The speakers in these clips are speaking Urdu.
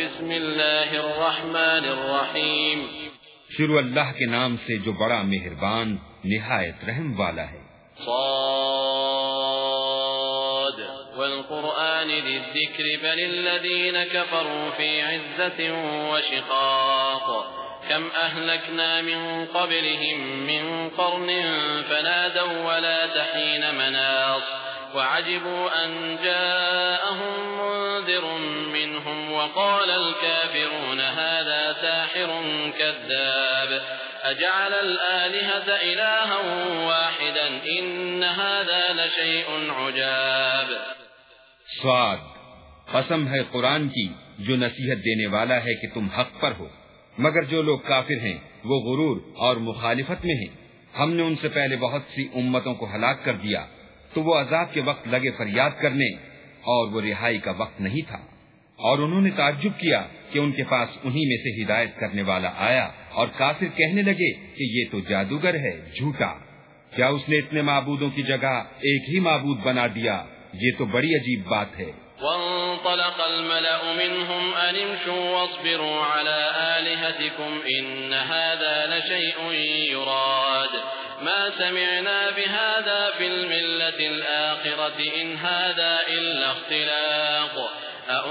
بسم الله الرحمن الرحيم شروع اللہ کے نام سے جو بڑا مہربان نہایت رحم والا ہے۔ صاد۔ والقرآن الذكر بل الذين كفروا في عزة وشقاق۔ كم أهلكنا من قبلهم من قرن فنادوا ولا تحين مناص۔ وعجبوا أن جاءهم منذر منهم وقال الكافرون هذا ساحر كذاب. أجعل الآلهة إلها واحدا إن هذا لشيء عجاب. سواد، قسم ہے قرآن کی، جو نصیحت دینے والا ہے کہ تم حق پر ہو. مگر جو لوگ کافر ہیں، وہ غرور اور مخالفت میں ہیں. ہم نے ان سے پہلے بہت سی امتوں کو ہلاک کر دیا، تو وہ عذاب کے وقت لگے فریاد کرنے اور وہ رہائی کا وقت نہیں تھا. اور انہوں نے تعجب کیا کہ ان کے پاس انہی میں سے ہدایت کرنے والا آیا اور کافر کہنے لگے کہ یہ تو جادوگر ہے، جھوٹا۔ کیا اس نے اتنے معبودوں کی جگہ ایک ہی معبود بنا دیا؟ یہ تو بڑی عجیب بات ہے۔ وانطلق الملأ منهم أن امشوا واصبروا على آلهتكم إن هذا لشيء يراد۔ ما سمعنا بهذا في الملة الآخرة إن هذا إلا اختلاق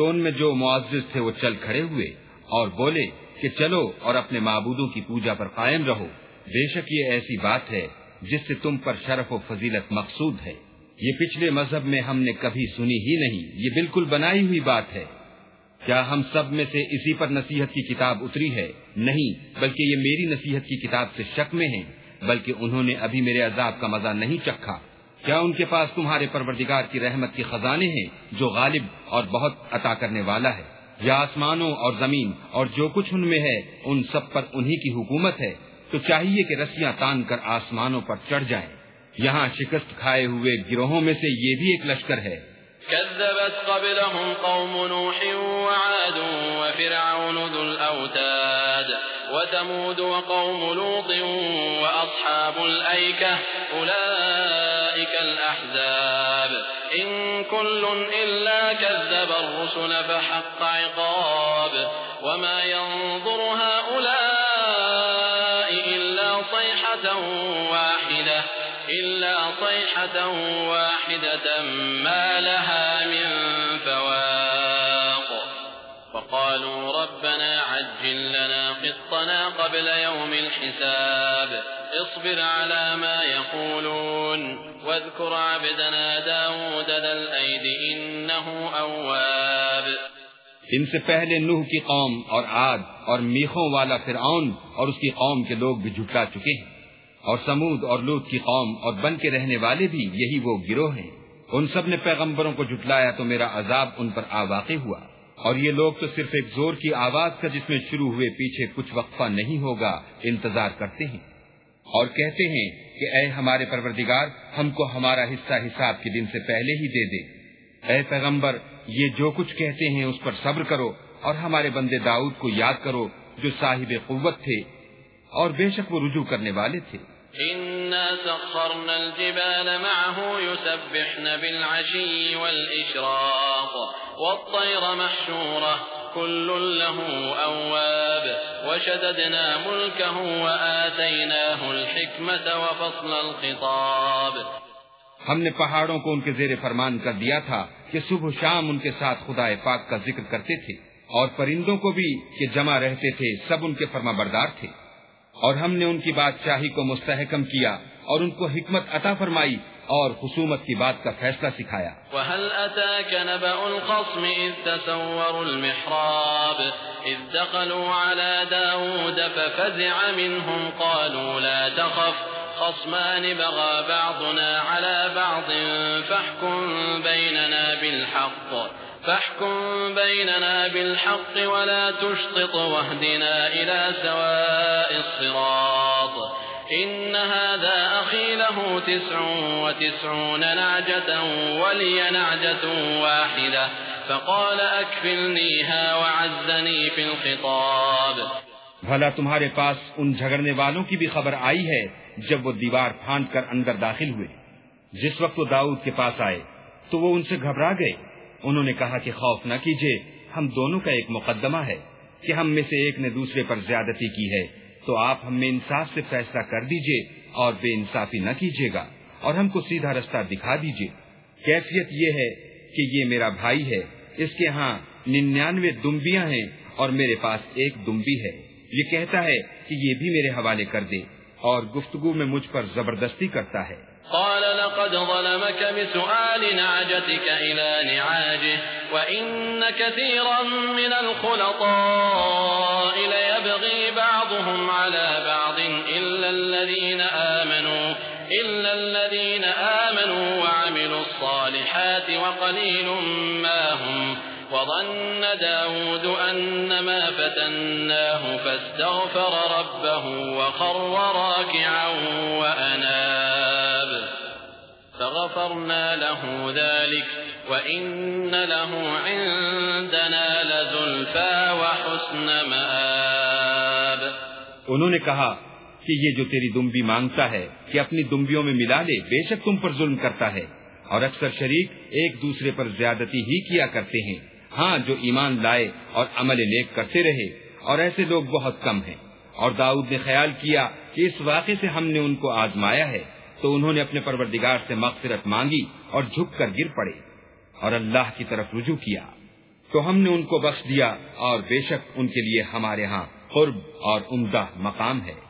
تو ان میں جو معزز تھے وہ چل کھڑے ہوئے اور بولے کہ چلو اور اپنے معبودوں کی پوجا پر قائم رہو۔ بے شک یہ ایسی بات ہے جس سے تم پر شرف و فضیلت مقصود ہے۔ یہ پچھلے مذہب میں ہم نے کبھی سنی ہی نہیں۔ یہ بالکل بنائی ہوئی بات ہے۔ کیا ہم سب میں سے اسی پر نصیحت کی کتاب اتری ہے؟ نہیں، بلکہ یہ میری نصیحت کی کتاب سے شک میں ہیں، بلکہ انہوں نے ابھی میرے عذاب کا مزہ نہیں چکھا۔ کیا ان کے پاس تمہارے پروردگار کی رحمت کے خزانے ہیں جو غالب اور بہت عطا کرنے والا ہے؟ یا آسمانوں اور زمین اور جو کچھ ان میں ہے، ان سب پر انہی کی حکومت ہے؟ تو چاہیے کہ رسیاں تان کر آسمانوں پر چڑھ جائیں۔ یہاں شکست کھائے ہوئے گروہوں میں سے یہ بھی ایک لشکر ہے۔ كذبت قبلهم قوم نوح وعاد وفرعون ذو الأوتاد وتمود وقوم لوط وأصحاب الأيكة أولئك الأحزاب. إن كل إلا كذب الرسل فحق عقاب. وما ينظر هؤلاء إلا صيحة واحدة. إلا صيحة واحدة ما لها من فواق. فقالوا ربنا عجل لنا قطنا قبل يوم الحساب. اصبر على ما يقولون. واذكر عبدنا داود ذا الأيد إنه أواب. ان سے پہلے نوح کی قوم اور عاد اور میخوں والا فرعون اور اس کی قوم کے لوگ بھی جھٹلا چکے ہیں۔ اور سمود اور لوت کی قوم اور بن کے رہنے والے بھی یہی وہ گروہ ہیں۔ ان سب نے پیغمبروں کو جھٹلایا تو میرا عذاب ان پر آواقع ہوا۔ اور یہ لوگ تو صرف ایک زور کی آواز کا جس میں شروع ہوئے پیچھے کچھ وقفہ نہیں ہوگا، انتظار کرتے ہیں۔ اور کہتے ہیں کہ اے ہمارے پروردگار، ہم کو ہمارا حصہ حساب کے دن سے پہلے ہی دے دے۔ اے پیغمبر، یہ جو کچھ کہتے ہیں اس پر صبر کرو اور ہمارے بندے داؤد کو یاد کرو جو صاحب قوت تھے اور بے شک وہ رجوع کرنے والے تھے۔ إنا سخرنا الجبال معه يسبحن بالعشي والإشراق والطير محشورة كل له أواب وشددنا ملكه وآتيناه الحكمة وفصل الخطاب ہم نے پہاڑوں کو ان کے زیر فرمان کر دیا تھا کہ صبح شام ان کے ساتھ خدا پاک کا ذکر کرتے تھے اور پرندوں کو بھی کہ جمع رہتے تھے، سب ان کے فرما بردار تھے۔ اور ہم نے ان کی بادشاہی کو مستحکم کیا اور ان کو حکمت عطا فرمائی اور خصومت کی بات کا فیصلہ سکھایا۔ وهل أتاك نبأ الخصم إذ تسوروا المحراب إذ دخلوا على داود ففزع منهم قالوا لا تخف خصمان بغى بعضنا على بعض فاحكم بيننا بالحق فاحكم بيننا بالحق ولا تشطط واهدنا إلى سواء الصراط إن هذا له تسع وتسعون نعجة ولي نعجة واحدة. فقال أكفلنيها وعزني في الخطاب. بھلا تمہارے پاس ان جھگڑنے والوں کی بھی خبر آئی ہے جب وہ دیوار پھاند کر اندر داخل ہوئے. جس وقت وہ داؤد کے پاس آئے، تو وہ ان سے گھبرا گئے. انہوں نے کہا کہ خوف نہ کیجیے، ہم دونوں کا ایک مقدمہ ہے کہ ہم میں سے ایک نے دوسرے پر زیادتی کی ہے، تو آپ ہم میں انصاف سے فیصلہ کر دیجیے اور بے انصافی نہ کیجیے گا اور ہم کو سیدھا رستہ دکھا دیجیے۔ کیفیت یہ ہے کہ یہ میرا بھائی ہے۔ اس کے ہاں ننانوے دمبیاں ہیں اور میرے پاس ایک دمبی ہے۔ یہ کہتا ہے کہ یہ بھی میرے حوالے کر دے اور گفتگو میں مجھ پر زبردستی کرتا ہے۔ قال لقد ظلمك بسؤال نعجتك إلى نعاجه وإن كثيرا من الخلطاء ليبغي داود فتناه فاستغفر ربه وخر راكعا وأناب. فغفرنا له ذلك وإن له عندنا لزلفا وحسن مآب. انہوں نے کہا کہ یہ جو تیری دمبی مانگتا ہے کہ اپنی دمبیوں میں ملا لے، بے شک تم پر ظلم کرتا ہے اور اکثر شریک ایک دوسرے پر زیادتی ہی کیا کرتے ہیں۔ ہاں جو ایمان لائے اور عمل نیک کرتے رہے، اور ایسے لوگ بہت کم ہیں۔ اور داؤد نے خیال کیا کہ اس واقعے سے ہم نے ان کو آزمایا ہے، تو انہوں نے اپنے پروردگار سے مغفرت مانگی اور جھک کر گر پڑے۔ اور اللہ کی طرف رجوع کیا۔ تو ہم نے ان کو بخش دیا اور بے شک ان کے لیے ہمارے ہاں قرب اور عمدہ مقام ہے۔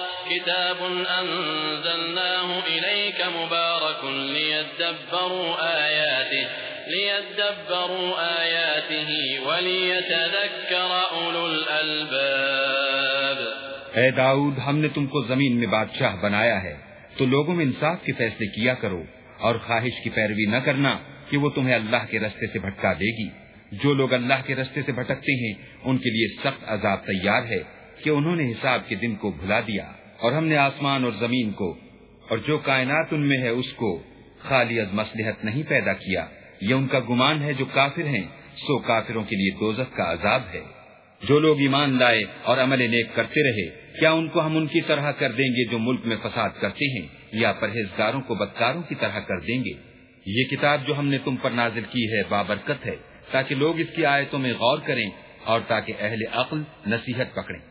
كتاب أنزلناه إليك مبارك ليدبروا آياته ليدبروا آياته وليتذكر أولو الألباب. اے داؤد، ہم نے تم کو زمین میں بادشاہ بنایا ہے، تو لوگوں میں انصاف کے فیصلے کیا کرو، اور خواہش کی پیروی نہ کرنا کہ وہ تمہیں اللہ کے رستے سے بھٹکا دے گی۔ جو لوگ اللہ کے رستے سے بھٹکتے ہیں، ان کے لیے سخت عذاب تیار ہے کہ انہوں نے حساب کے دن کو بھلا دیا۔ اور ہم نے آسمان اور زمین کو، اور جو کائنات ان میں ہے اس کو خالی از مسلحت نہیں پیدا کیا۔ یہ ان کا گمان ہے جو کافر ہیں، سو کافروں کے لیے دوزخ کا عذاب ہے۔ جو لوگ ایمان لائے اور عمل نیک کرتے رہے، کیا ان کو ہم ان کی طرح کر دیں گے جو ملک میں فساد کرتے ہیں، یا پرہیزگاروں کو بدکاروں کی طرح کر دیں گے؟ یہ کتاب جو ہم نے تم پر نازل کی ہے بابرکت ہے، تاکہ لوگ اس کی آیتوں میں غور کریں اور تاکہ اہل عقل نصیحت پکڑیں۔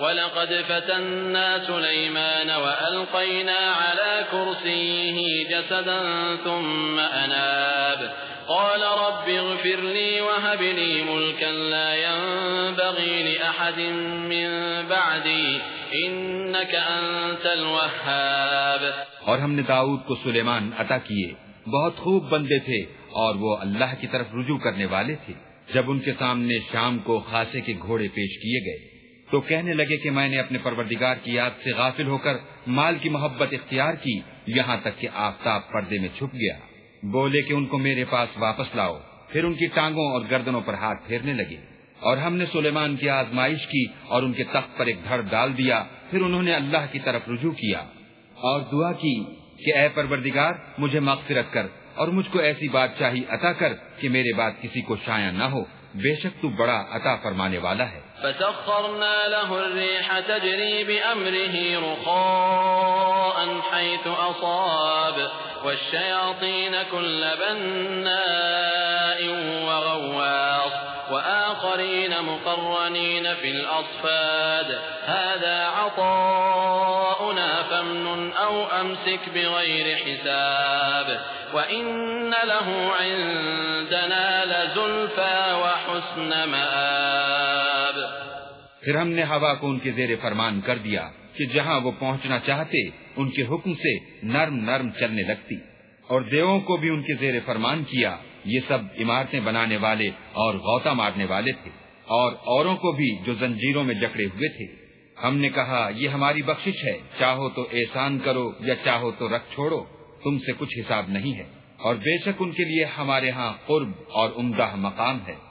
ولقد فتنا سليمان وألقينا على كرسيه جسدا ثم أناب قال رب اغفر لي وهب لي ملكا لا ينبغي لأحد من بعدي إنك أنت الوهاب اور ہم نے داؤد کو سلیمان عطا کیے۔ بہت خوب بندے تھے اور وہ اللہ کی طرف رجوع کرنے والے تھے۔ جب ان کے سامنے شام کو خاصے کے گھوڑے پیش کیے گئے۔ تو کہنے لگے کہ میں نے اپنے پروردگار کی یاد سے غافل ہو کر مال کی محبت اختیار کی، یہاں تک کہ آفتاب پردے میں چھپ گیا۔ بولے کہ ان کو میرے پاس واپس لاؤ۔ پھر ان کی ٹانگوں اور گردنوں پر ہاتھ پھیرنے لگے۔ اور ہم نے سلیمان کی آزمائش کی اور ان کے تخت پر ایک دھڑ ڈال دیا۔ پھر انہوں نے اللہ کی طرف رجوع کیا۔ اور دعا کی کہ اے پروردگار، مجھے مغفرت کر اور مجھ کو ایسی بادشاہی عطا کر کہ میرے بعد کسی کو شایا نہ ہو۔ بے شک تو بڑا عطا فرمانے والا ہے۔ فسخرنا له الريح تجري بأمره رخاء حيث أصاب، والشياطين كل بناء وغواص، وآخرين مقرنين في الأصفاد. هذا عطاؤنا فمن أو أمسك بغير حساب. وإن له عندنا لزلفى وحسن مآب پھر ہم نے ہوا کو ان کے زیر فرمان کر دیا کہ جہاں وہ پہنچنا چاہتے، ان کے حکم سے نرم نرم چلنے لگتی۔ اور دیووں کو بھی ان کے زیر فرمان کیا، یہ سب عمارتیں بنانے والے اور غوطہ مارنے والے تھے۔ اور اوروں کو بھی جو زنجیروں میں جکڑے ہوئے تھے۔ ہم نے کہا، یہ ہماری بخشش ہے۔ چاہو تو احسان کرو یا چاہو تو رکھ چھوڑو، تم سے کچھ حساب نہیں ہے۔ اور بے شک ان کے لیے ہمارے ہاں قرب اور عمدہ مقام ہے۔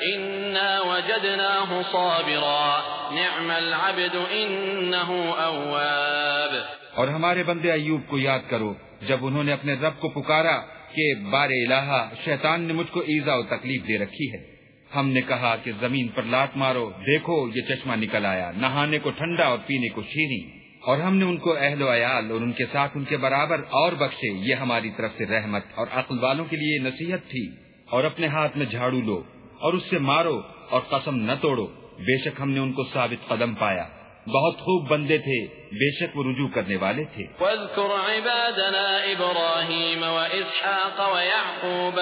إنا وجدناه صابرا نعم العبد إنه أواب اور ہمارے بندے ایوب کو یاد کرو، جب انہوں نے اپنے رب کو پکارا کہ بار الہ شیطان نے مجھ کو ایزا و تکلیف دے رکھی ہے۔ ہم نے کہا کہ زمین پر لات مارو، دیکھو یہ چشمہ نکل آیا، نہانے کو ٹھنڈا اور پینے کو شیریں۔ اور ہم نے ان کو اہل و عیال اور ان کے ساتھ ان کے برابر اور بخشے، یہ ہماری طرف سے رحمت اور عقل والوں کے لیے نصیحت تھی۔ اور اپنے ہاتھ میں جھاڑو لو۔ اور اس سے مارو اور قسم نہ توڑو۔ بے شک ہم نے ان کو ثابت قدم پایا۔ بہت خوب بندے تھے، بے شک وہ رجوع کرنے والے تھے۔ واذكر عبادنا ابراهيم واسحاق ويعقوب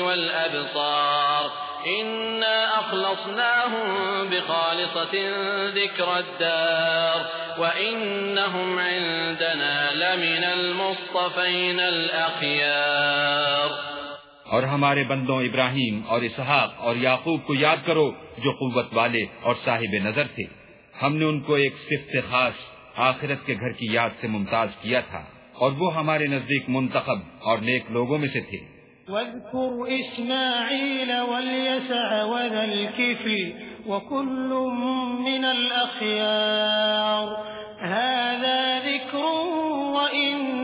والابصار انا اخلصناهم بخالصة الدار. وانهم عندنا لمن اور ہمارے بندوں ابراہیم اور اسحاق اور یعقوب کو یاد کرو جو قوت والے اور صاحب نظر تھے۔ ہم نے ان کو ایک صفت خاص آخرت کے گھر کی یاد سے ممتاز کیا تھا اور وہ ہمارے نزدیک منتخب اور نیک لوگوں میں سے تھے۔ واذكر إسماعيل واليسع وذا الكفل وكل من الأخيار هذا ذكر وإن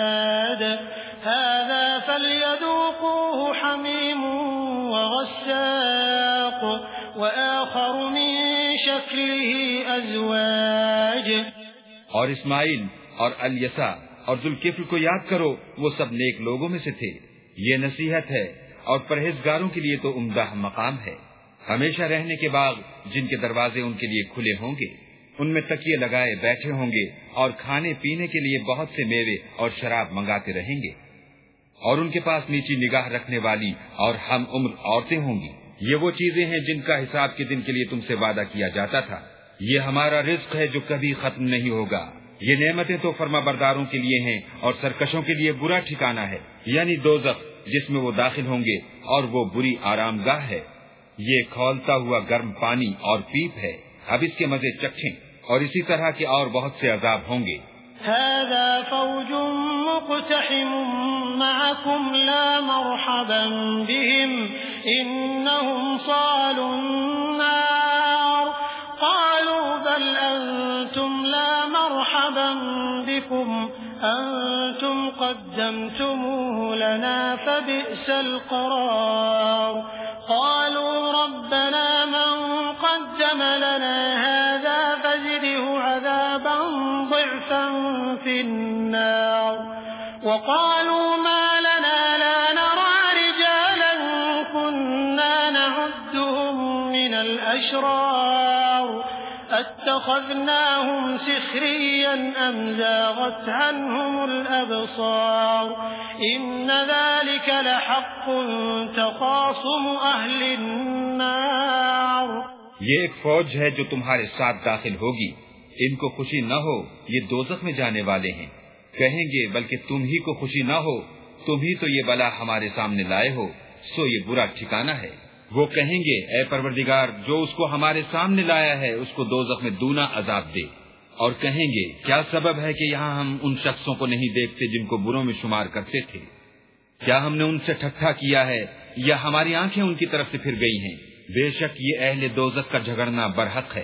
وآخر من شكله أزواج اور اسماعیل اور الیسا اور ذوالکفل کو یاد کرو، وہ سب نیک لوگوں میں سے تھے۔ یہ نصیحت ہے اور پرہیزگاروں کے لیے تو عمدہ مقام ہے۔ ہمیشہ رہنے کے باغ جن کے دروازے ان کے لیے کھلے ہوں گے، ان میں تکیے لگائے بیٹھے ہوں گے اور کھانے پینے کے لیے بہت سے میوے اور شراب منگاتے رہیں گے۔ اور ان کے پاس نیچی نگاہ رکھنے والی اور ہم عمر عورتیں ہوں گی۔ یہ وہ چیزیں ہیں جن کا حساب کے دن کے لیے تم سے وعدہ کیا جاتا تھا۔ یہ ہمارا رزق ہے جو کبھی ختم نہیں ہوگا۔ یہ نعمتیں تو فرما برداروں کے لیے ہیں اور سرکشوں کے لیے برا ٹھکانا ہے۔ یعنی دوزخ جس میں وہ داخل ہوں گے اور وہ بری آرام گاہ ہے۔ یہ کھولتا ہوا گرم پانی اور پیپ ہے۔ اب اس کے مزے چکھیں اور اسی طرح کے اور بہت سے عذاب ہوں گے۔ هذا فوج مقتحم معكم لا مرحبا بهم. إنهم صالوا النار. قالوا بل أنتم لا مرحبا بكم. أنتم قدمتموه لنا فبئس القرار. قالوا ربنا من قدم لنا هذا في النار وقالوا ما لنا لا نرى رجالا كنا نعدهم من الأشرار اتخذناهم سخريا أم زاغت عنهم الأبصار إن ذلك لحق تخاصم أهل النار یہ ایک فوج ہے جو تمہارے ساتھ داخل ہوگی ان کو خوشی نہ ہو، یہ دوزخ میں جانے والے ہیں۔ کہیں گے، بلکہ تم ہی کو خوشی نہ ہو، تم ہی تو یہ بلا ہمارے سامنے لائے ہو، سو یہ برا ٹھکانہ ہے۔ وہ کہیں گے، اے پروردگار، جو اس کو ہمارے سامنے لایا ہے، اس کو دو میں دونا عذاب دے۔ اور کہیں گے، کیا سبب ہے کہ یہاں ہم ان شخصوں کو نہیں دیکھتے جن کو بروں میں شمار کرتے تھے؟ کیا ہم نے ان سے ٹھٹھا کیا ہے، یا ہماری آنکھیں ان کی طرف سے پھر گئی ہیں؟ بے شک یہ اہل دوزت کا جھگڑنا برحق ہے۔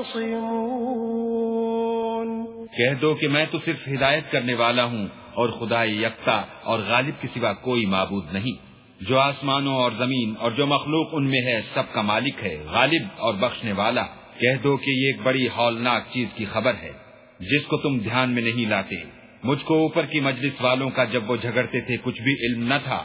يختصمون کہہ دو کہ میں تو صرف ہدایت کرنے والا ہوں اور خدا یکتا اور غالب کے سوا کوئی معبود نہیں۔ جو آسمانوں اور زمین اور جو مخلوق ان میں ہے سب کا مالک ہے غالب اور بخشنے والا۔ کہہ دو کہ یہ ایک بڑی ہولناک چیز کی خبر ہے جس کو تم دھیان میں نہیں لاتے۔ مجھ کو اوپر کی مجلس والوں کا جب وہ جھگڑتے تھے کچھ بھی علم نہ تھا۔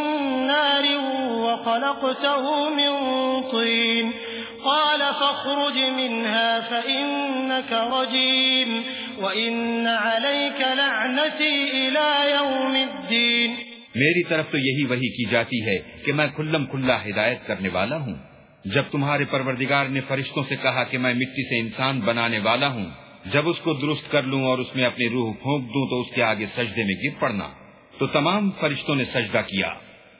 وخلقته من طين. قال فاخرج منها فإنك رجيم. وإن عليك لعنتي إلى يوم الدين. میری طرف تو یہی وہی کی جاتی ہے کہ میں کھلم کھلا ہدایت کرنے والا ہوں۔ جب تمہارے پروردگار نے فرشتوں سے کہا کہ میں مٹی سے انسان بنانے والا ہوں، جب اس کو درست کر لوں اور اس میں اپنی روح پھونک دوں تو اس کے آگے سجدے میں گر پڑنا۔ تو تمام فرشتوں نے سجدہ کیا۔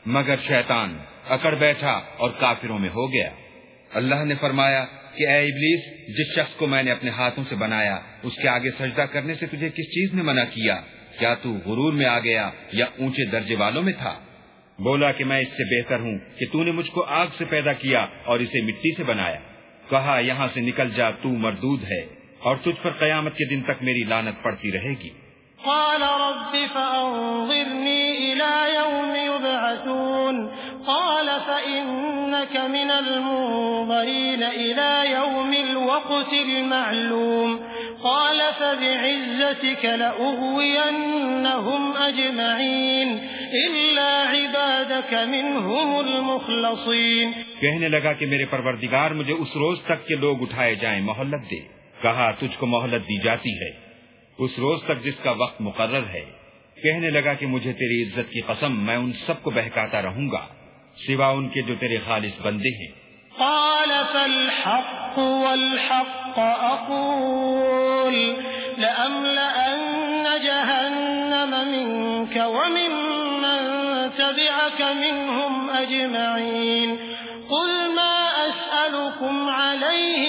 مگر شیطان اکڑ بیٹھا اور کافروں میں ہو گیا۔ اللہ نے فرمایا کہ اے ابلیس، جس شخص کو میں نے اپنے ہاتھوں سے بنایا، اس کے آگے سجدہ کرنے سے تجھے کس چیز نے منع کیا؟ کیا تو غرور میں آ گیا یا اونچے درجے والوں میں تھا؟ بولا کہ میں اس سے بہتر ہوں کہ تو نے مجھ کو آگ سے پیدا کیا اور اسے مٹی سے بنایا۔ کہا، یہاں سے نکل جا، تو مردود ہے اور تجھ پر قیامت کے دن تک میری لانت پڑتی رہے گی۔ قال رب فأنظرني إلى يوم يبعثون. قال فإنك من المنظرين إلى يوم الوقت المعلوم. قال فبعزتك لأغوينهم أجمعين. إلا عبادك منهم المخلصين. کہنے لگا کہ میرے پروردگار، مجھے اس روز تک کے لوگ اٹھائے جائیں محلت دے۔ کہا، تجھ کو محلت دی جاتی ہے۔ اس روز تک جس کا وقت مقرر ہے، کہنے لگا کہ مجھے تیری عزت کی قسم، میں ان سب کو بہکاتا رہوں گا، سوا ان کے جو تیرے خالص بندے ہیں۔ قال، فالحق والحق أقول لأملأن جهنم منك ومن من تبعك منهم أجمعين۔ قل ما أسألكم عليه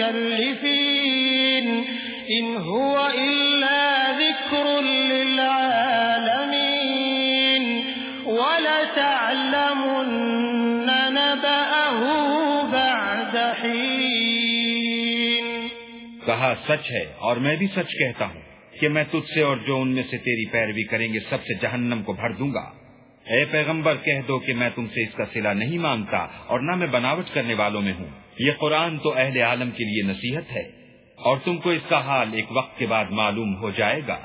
المتكلفين إن هو إلا ذكر للعالمين. ولتعلمن نبأه بعد حين. کہا، سچ ہے، اور میں بھی سچ کہتا ہوں کہ میں تجھ سے اور جو ان میں سے تیری پیروی کریں گے، سب سے جہنم کو بھر دوں گا۔ اے پیغمبر، کہہ دو کہ میں تم سے اس کا سلا نہیں مانگتا اور نہ میں بناوٹ کرنے والوں میں ہوں۔ یہ قرآن تو اہل عالم کے لیے نصیحت ہے اور تم کو اس کا حال ایک وقت کے بعد معلوم ہو جائے گا۔